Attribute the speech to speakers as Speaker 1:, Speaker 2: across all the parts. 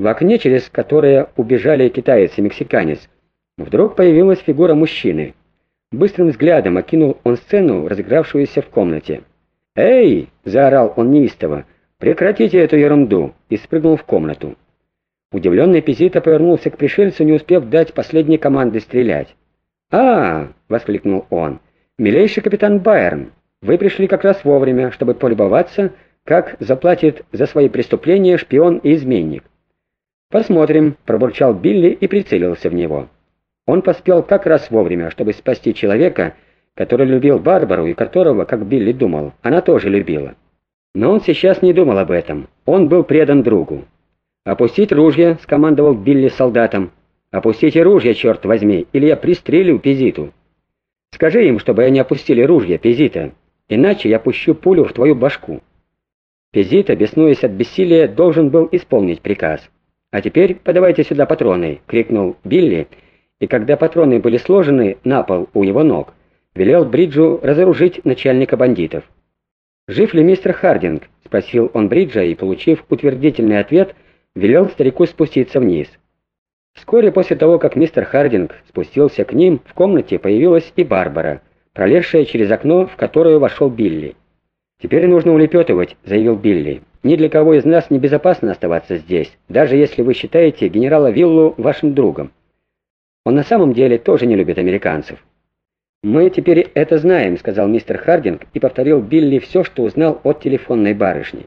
Speaker 1: В окне, через которое убежали китаец и мексиканец, вдруг появилась фигура мужчины. Быстрым взглядом окинул он сцену, разыгравшуюся в комнате. «Эй!» — заорал он неистово. «Прекратите эту ерунду!» и спрыгнул в комнату. Удивленный Пизита повернулся к пришельцу, не успев дать последней команды стрелять. «А!» — воскликнул он. «Милейший капитан Байерн, вы пришли как раз вовремя, чтобы полюбоваться, как заплатит за свои преступления шпион и изменник». «Посмотрим», — пробурчал Билли и прицелился в него. Он поспел как раз вовремя, чтобы спасти человека, который любил Барбару и которого, как Билли думал, она тоже любила. Но он сейчас не думал об этом. Он был предан другу. «Опустить ружье», — скомандовал Билли солдатам. «Опустите ружья, черт возьми, или я пристрелю Пизиту». «Скажи им, чтобы они опустили ружья, Пизита, иначе я пущу пулю в твою башку». Пизита, беснуясь от бессилия, должен был исполнить приказ. «А теперь подавайте сюда патроны», — крикнул Билли, и когда патроны были сложены на пол у его ног, велел Бриджу разоружить начальника бандитов. «Жив ли мистер Хардинг?» — спросил он Бриджа и, получив утвердительный ответ, велел старику спуститься вниз. Вскоре после того, как мистер Хардинг спустился к ним, в комнате появилась и Барбара, пролезшая через окно, в которое вошел Билли. «Теперь нужно улепетывать», — заявил Билли. «Ни для кого из нас небезопасно оставаться здесь, даже если вы считаете генерала Виллу вашим другом. Он на самом деле тоже не любит американцев». «Мы теперь это знаем», — сказал мистер Хардинг и повторил Билли все, что узнал от телефонной барышни.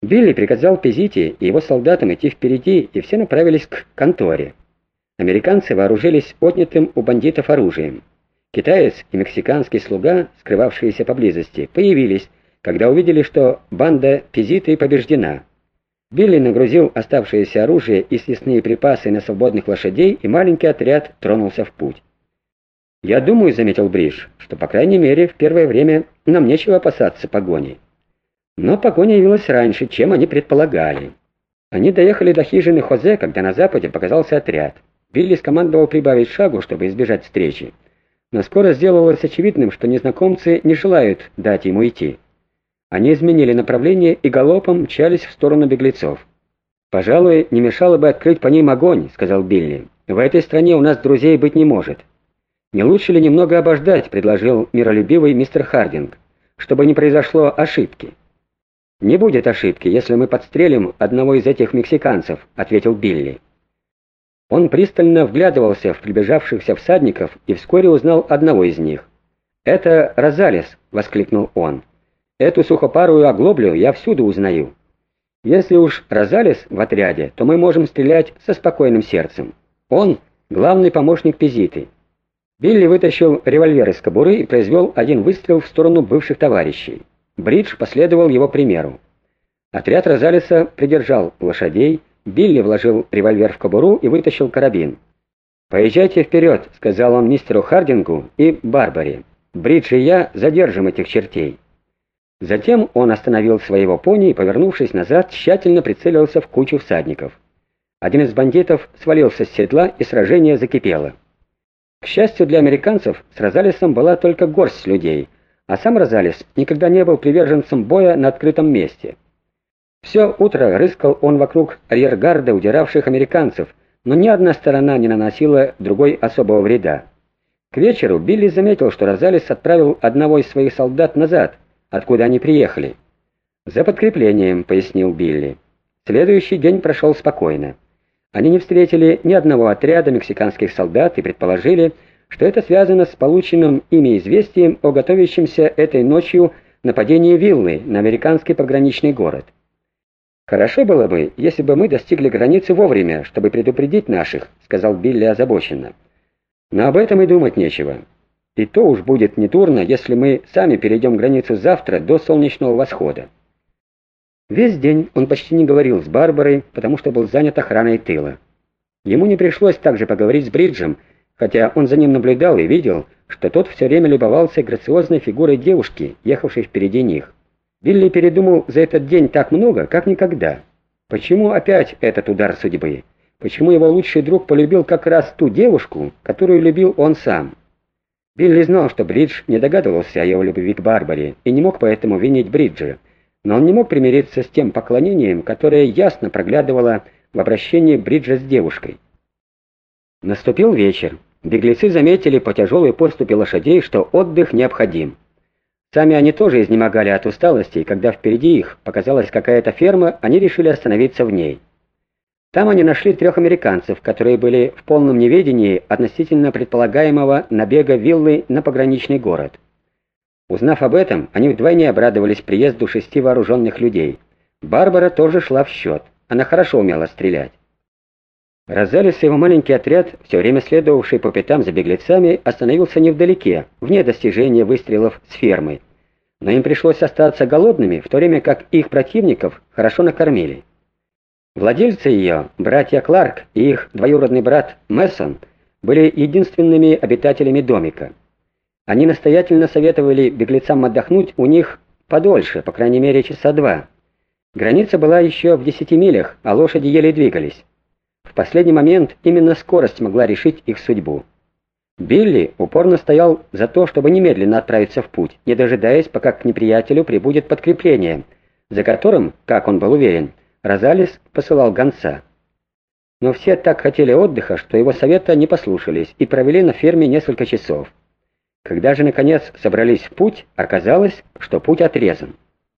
Speaker 1: Билли приказал Пизити и его солдатам идти впереди, и все направились к конторе. Американцы вооружились отнятым у бандитов оружием. Китаец и мексиканский слуга, скрывавшиеся поблизости, появились, когда увидели, что банда Пизиты побеждена. Билли нагрузил оставшееся оружие и съестные припасы на свободных лошадей, и маленький отряд тронулся в путь. «Я думаю», — заметил Бридж, — «что, по крайней мере, в первое время нам нечего опасаться погони». Но погоня явилась раньше, чем они предполагали. Они доехали до хижины Хозе, когда на западе показался отряд. Билли скомандовал прибавить шагу, чтобы избежать встречи. Но скоро сделалось очевидным, что незнакомцы не желают дать ему идти. Они изменили направление и галопом мчались в сторону беглецов. «Пожалуй, не мешало бы открыть по ним огонь», — сказал Билли. «В этой стране у нас друзей быть не может». «Не лучше ли немного обождать?» — предложил миролюбивый мистер Хардинг, «чтобы не произошло ошибки». «Не будет ошибки, если мы подстрелим одного из этих мексиканцев», — ответил Билли. Он пристально вглядывался в прибежавшихся всадников и вскоре узнал одного из них. «Это Розалес», — воскликнул он. «Эту сухопарую оглоблю я всюду узнаю. Если уж Розалес в отряде, то мы можем стрелять со спокойным сердцем. Он — главный помощник Пизиты». Билли вытащил револьвер из кобуры и произвел один выстрел в сторону бывших товарищей. Бридж последовал его примеру. Отряд Розалиса придержал лошадей, Билли вложил револьвер в кобуру и вытащил карабин. «Поезжайте вперед», — сказал он мистеру Хардингу и Барбаре. «Бридж и я задержим этих чертей». Затем он остановил своего пони и, повернувшись назад, тщательно прицелился в кучу всадников. Один из бандитов свалился с седла, и сражение закипело. К счастью для американцев, с Розалисом была только горсть людей — а сам Розалис никогда не был приверженцем боя на открытом месте. Все утро рыскал он вокруг арьергарда удиравших американцев, но ни одна сторона не наносила другой особого вреда. К вечеру Билли заметил, что Розалис отправил одного из своих солдат назад, откуда они приехали. «За подкреплением», — пояснил Билли. Следующий день прошел спокойно. Они не встретили ни одного отряда мексиканских солдат и предположили, что это связано с полученным ими известием о готовящемся этой ночью нападении виллы на американский пограничный город. «Хорошо было бы, если бы мы достигли границы вовремя, чтобы предупредить наших», — сказал Билли озабоченно. «Но об этом и думать нечего. И то уж будет недурно, если мы сами перейдем границу завтра до солнечного восхода». Весь день он почти не говорил с Барбарой, потому что был занят охраной тыла. Ему не пришлось также поговорить с Бриджем, хотя он за ним наблюдал и видел, что тот все время любовался грациозной фигурой девушки, ехавшей впереди них. Билли передумал за этот день так много, как никогда. Почему опять этот удар судьбы? Почему его лучший друг полюбил как раз ту девушку, которую любил он сам? Билли знал, что Бридж не догадывался о его любви к Барбаре и не мог поэтому винить Бриджа, но он не мог примириться с тем поклонением, которое ясно проглядывало в обращении Бриджа с девушкой. Наступил вечер. Беглецы заметили по тяжелой поступе лошадей, что отдых необходим. Сами они тоже изнемогали от усталости, и когда впереди их показалась какая-то ферма, они решили остановиться в ней. Там они нашли трех американцев, которые были в полном неведении относительно предполагаемого набега виллы на пограничный город. Узнав об этом, они вдвойне обрадовались приезду шести вооруженных людей. Барбара тоже шла в счет. Она хорошо умела стрелять. Розалис и его маленький отряд, все время следовавший по пятам за беглецами, остановился невдалеке, вне достижения выстрелов с фермы. Но им пришлось остаться голодными, в то время как их противников хорошо накормили. Владельцы ее, братья Кларк и их двоюродный брат Мессон, были единственными обитателями домика. Они настоятельно советовали беглецам отдохнуть у них подольше, по крайней мере часа два. Граница была еще в десяти милях, а лошади еле двигались. Последний момент именно скорость могла решить их судьбу. Билли упорно стоял за то, чтобы немедленно отправиться в путь, не дожидаясь, пока к неприятелю прибудет подкрепление, за которым, как он был уверен, Розалис посылал гонца. Но все так хотели отдыха, что его совета не послушались и провели на ферме несколько часов. Когда же, наконец, собрались в путь, оказалось, что путь отрезан.